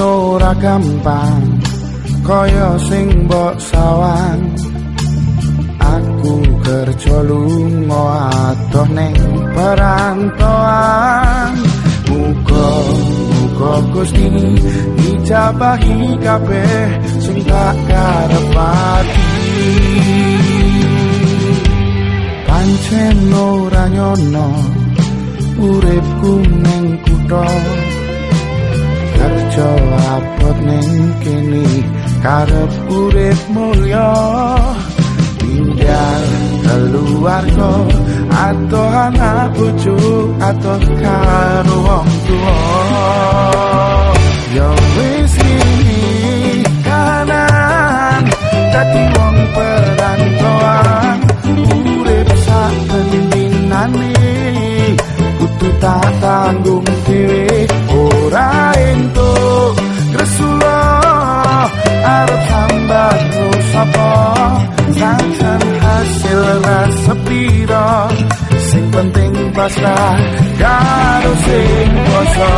ora gampang kaya sing mbok sawang aku kerja lunga adoh ning perantauan. Muga muga Gusti ijabahi kabeh sing tak karepati pancen ora nyono uripku ning kutha kerja abot ning kene karep urip mulya tinggal keluarga atau anak bojo atau karo wong tua yo wis ini kanan dadi wong perantauan. Urip sak kudu tak tanggung Sing penting pasrah Karo sing kuasa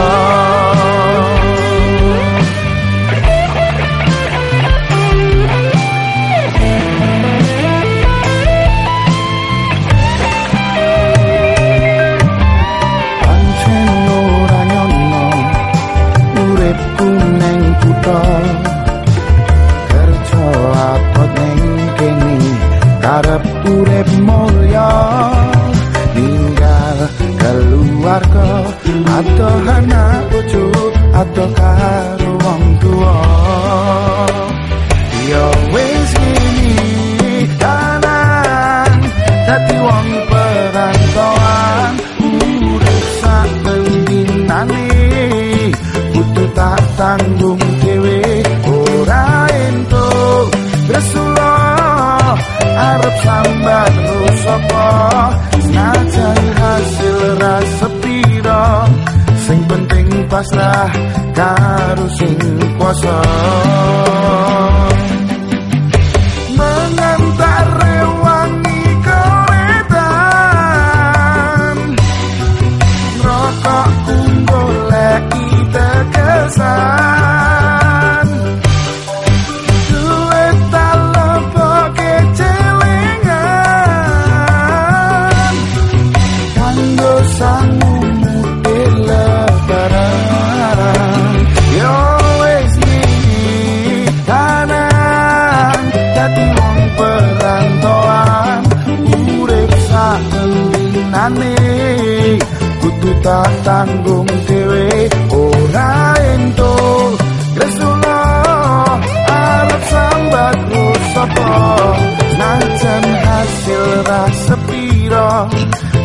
dadi wong perantauan urip sak dinane kudu tak tanggung dhewe ora entuk Rasulullah arep sambat rusapa najan hasil rasa piro sing penting pasrah karo sing kuasa sak dinane kudu tak tanggung dhewe. Ora entuk Rasulullah arep sambat sapa? Najan hasil rasa piro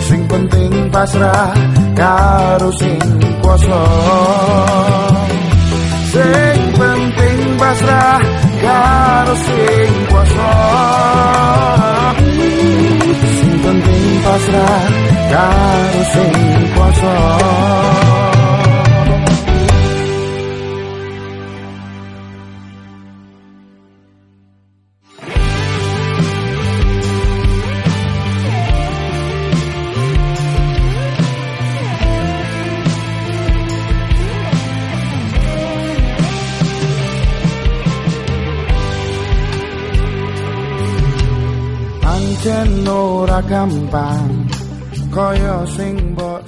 sing penting pasrah karo sing kuasa. Sing penting pasrah karo sing kuasa pasrah karo sing kuasa pancen ora gampang kaya sing mbok